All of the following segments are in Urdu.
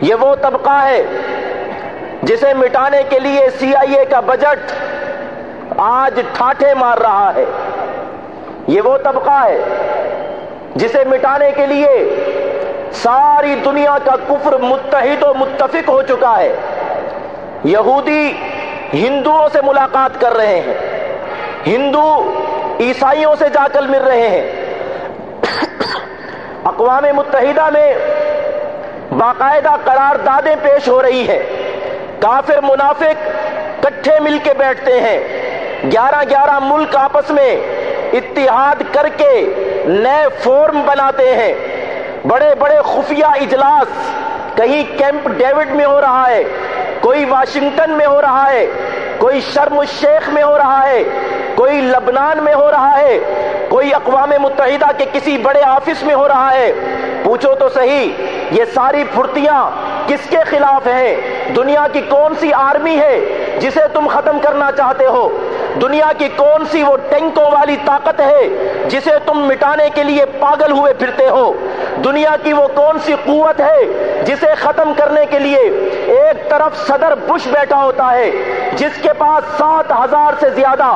یہ وہ طبقہ ہے جسے مٹانے کے لیے سی آئی اے کا بجٹ آج ٹھاٹھے مار رہا ہے۔ یہ وہ طبقہ ہے جسے مٹانے کے لیے ساری دنیا کا کفر متحد و متفق ہو چکا ہے۔ یہودی ہندوؤں سے ملاقات کر رہے ہیں۔ ہندو عیسائیوں سے جا کر مل رہے ہیں۔ اقوام متحدہ میں باقاعدہ قراردادیں پیش ہو رہی ہے کافر منافق کٹھے مل کے بیٹھتے ہیں۔ گیارہ گیارہ ملک آپس میں اتحاد کر کے نئے فورم بناتے ہیں۔ بڑے بڑے خفیہ اجلاس کہیں کیمپ ڈیوڈ میں ہو رہا ہے، کوئی واشنگٹن میں ہو رہا ہے، کوئی شرم الشیخ میں ہو رہا ہے، کوئی لبنان میں ہو رہا ہے، کوئی اقوام متحدہ کے کسی بڑے آفس میں ہو رہا ہے۔ پوچھو تو صحیح، یہ ساری پھرتیاں کس کے خلاف ہیں؟ دنیا کی کون سی آرمی ہے جسے تم ختم کرنا چاہتے ہو؟ دنیا کی کون سی وہ ٹینکوں والی طاقت ہے جسے تم مٹانے کے لیے پاگل ہوئے پھرتے ہو؟ دنیا کی وہ کون سی قوت ہے جسے ختم کرنے کے لیے ایک طرف صدر بش بیٹھا ہوتا ہے، جس کے پاس سات ہزار سے زیادہ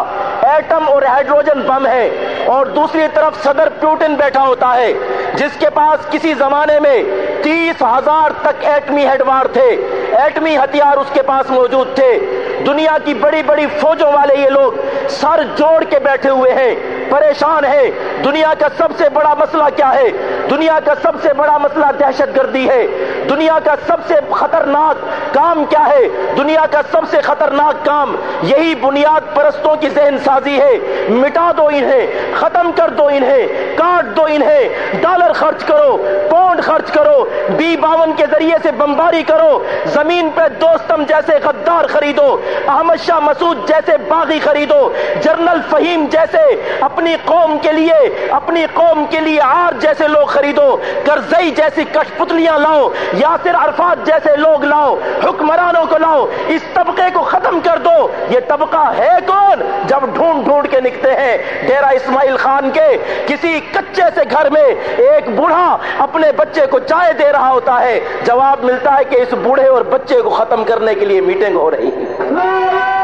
ایٹم اور ہائیڈروجن بم ہے، اور دوسری طرف صدر پیوٹن بیٹھا ہوتا ہے، جس کے پاس کسی زمانے میں تیس ہزار تک ایٹمی ہیڈوار تھے۔ ایٹمی ہتھیار اس کے پاس موجود تھے۔ دنیا کی بڑی بڑی فوجوں والے یہ لوگ سر جوڑ کے بیٹھے ہوئے ہیں۔ پریشان ہے دنیا کا سب سے بڑا مسئلہ کیا ہے؟ دنیا کا سب سے بڑا مسئلہ دہشت گردی ہے۔ دنیا کا سب سے خطرناک کام کیا ہے؟ دنیا کا سب سے خطرناک کام یہی بنیاد پرستوں کی ذہن سازی ہے۔ مٹا دو انہیں، ختم کر دو انہیں، کاٹ دو انہیں۔ ڈالر خرچ کرو، پونڈ خرچ کرو۔ بی باون کے ذریعے سے بمباری کرو۔ زمین پہ دوستم جیسے غدار خریدو، احمد شاہ مسعود جیسے باغی خریدو جرنل فہیم جیسے اپنی قوم کے لیے، اپنی قوم کے لیے آر جیسے لوگ خریدو کرزئی جیسی کش پتلیاں لاؤ، یاسر عرفات جیسے لوگ لاؤ، حکمرانوں کو لاؤ، اس طبقے کو ختم کر دو۔ یہ طبقہ ہے کون؟ جب ڈھونڈ ڈھونڈ کے نکتے ہیں۔ ڈیرا اسماعیل خان کے کسی کچے سے گھر میں ایک بوڑھا اپنے بچے کو چائے دے رہا ہوتا ہے۔ جواب ملتا ہے کہ اس بوڑھے اور بچے کو ختم کرنے کے لیے میٹنگ ہو رہی ہے۔